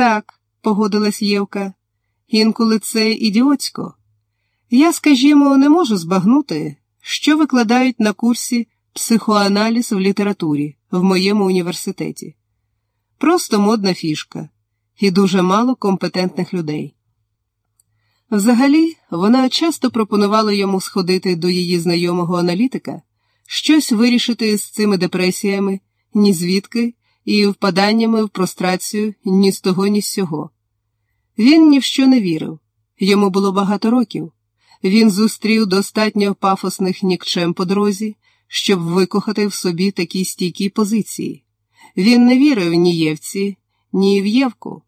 Так, погодилась Євка, інколи це ідіотсько. Я, скажімо, не можу збагнути, що викладають на курсі психоаналіз в літературі в моєму університеті. Просто модна фішка і дуже мало компетентних людей. Взагалі, вона часто пропонувала йому сходити до її знайомого аналітика, щось вирішити з цими депресіями, ні звідки, і впаданнями в прострацію ні з того, ні з сього. Він ні в що не вірив, йому було багато років. Він зустрів достатньо пафосних нікчем по дорозі, щоб викохати в собі такі стійкі позиції. Він не вірив ні Євці, ні в Євку.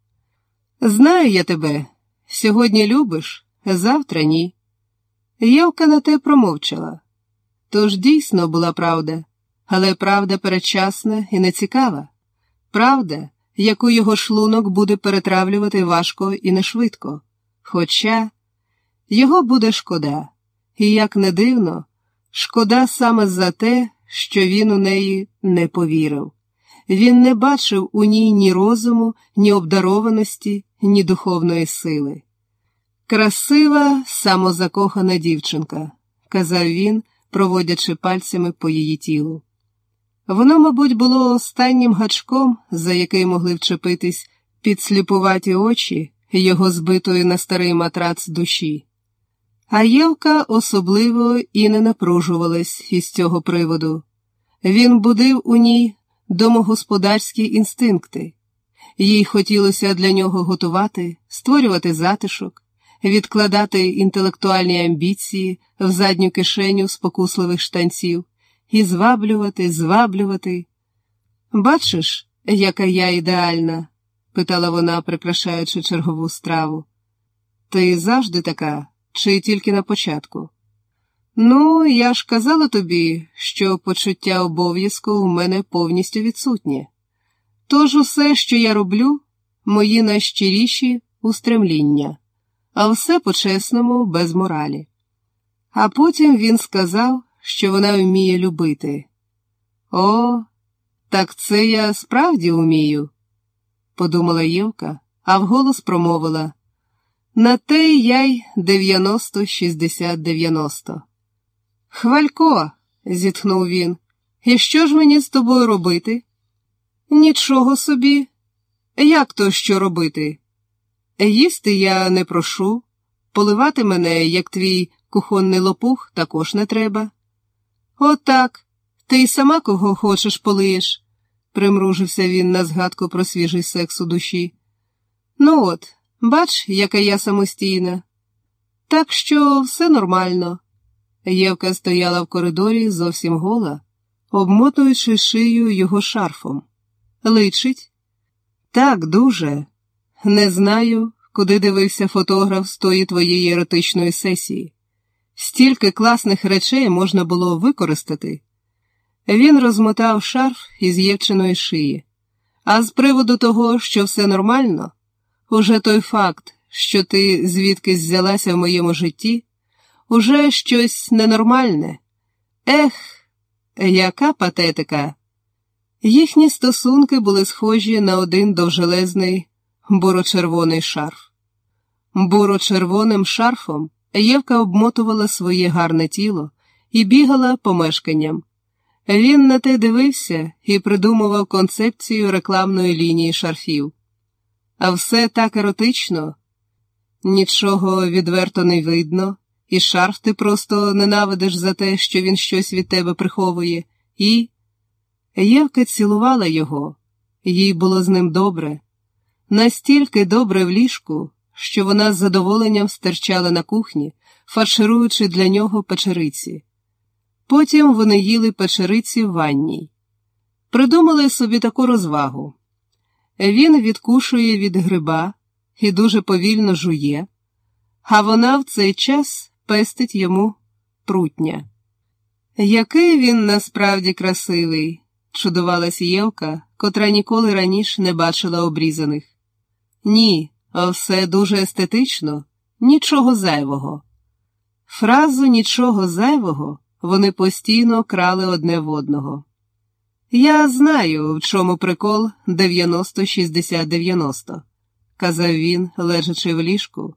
Знаю я тебе, сьогодні любиш, завтра ні. Євка на те промовчала. Тож дійсно була правда, але правда передчасна і нецікава. Правда, яку його шлунок буде перетравлювати важко і нешвидко. Хоча його буде шкода, і, як не дивно, шкода саме за те, що він у неї не повірив. Він не бачив у ній ні розуму, ні обдарованості, ні духовної сили. Красива, самозакохана дівчинка, казав він, проводячи пальцями по її тілу. Воно, мабуть, було останнім гачком, за який могли вчепитись підсліпуваті очі його збитої на старий матрац душі. А Євка особливо і не напружувалась із цього приводу. Він будив у ній домогосподарські інстинкти, їй хотілося для нього готувати, створювати затишок, відкладати інтелектуальні амбіції в задню кишеню спокусливих штанців і зваблювати, зваблювати. Бачиш, яка я ідеальна? питала вона, прикрашаючи чергову страву. Ти завжди така, чи тільки на початку? Ну, я ж казала тобі, що почуття обов'язку в мене повністю відсутнє. Тож усе, що я роблю, мої найщиріші устремління, а все по-чесному, без моралі. А потім він сказав, що вона вміє любити. О, так це я справді вмію, подумала Євка, а вголос промовила. На те я й дев'яносто шістдесят дев'яносто. Хвалько, зітхнув він, і що ж мені з тобою робити? Нічого собі. Як то що робити? Їсти я не прошу, поливати мене, як твій кухонний лопух, також не треба. Отак, ти й сама кого хочеш полиєш, примружився він на згадку про свіжий секс у душі. Ну от, бач, яка я самостійна. Так що все нормально. Євка стояла в коридорі зовсім гола, обмотуючи шию його шарфом. Личить? Так, дуже. Не знаю, куди дивився фотограф з тої твоєї еротичної сесії. Стільки класних речей можна було використати. Він розмотав шарф із Євчиної шиї. А з приводу того, що все нормально, уже той факт, що ти звідкись взялася в моєму житті, уже щось ненормальне. Ех, яка патетика! Їхні стосунки були схожі на один довжелезний буро-червоний шарф. Буро-червоним шарфом Євка обмотувала своє гарне тіло і бігала помешканням. Він на те дивився і придумував концепцію рекламної лінії шарфів. А все так еротично, нічого відверто не видно, і шарф ти просто ненавидиш за те, що він щось від тебе приховує, і. Євка цілувала його, їй було з ним добре, настільки добре в ліжку, що вона з задоволенням стирчала на кухні, фаршируючи для нього печериці. Потім вони їли печериці в ванній. Придумали собі таку розвагу. Він відкушує від гриба і дуже повільно жує, а вона в цей час пестить йому прутня. Який він насправді красивий, чудувалась Євка, котра ніколи раніше не бачила обрізаних. Ні, все дуже естетично, нічого зайвого. Фразу нічого зайвого вони постійно крали одне в одного. Я знаю, в чому прикол 90-60-90, казав він, лежачи в ліжку,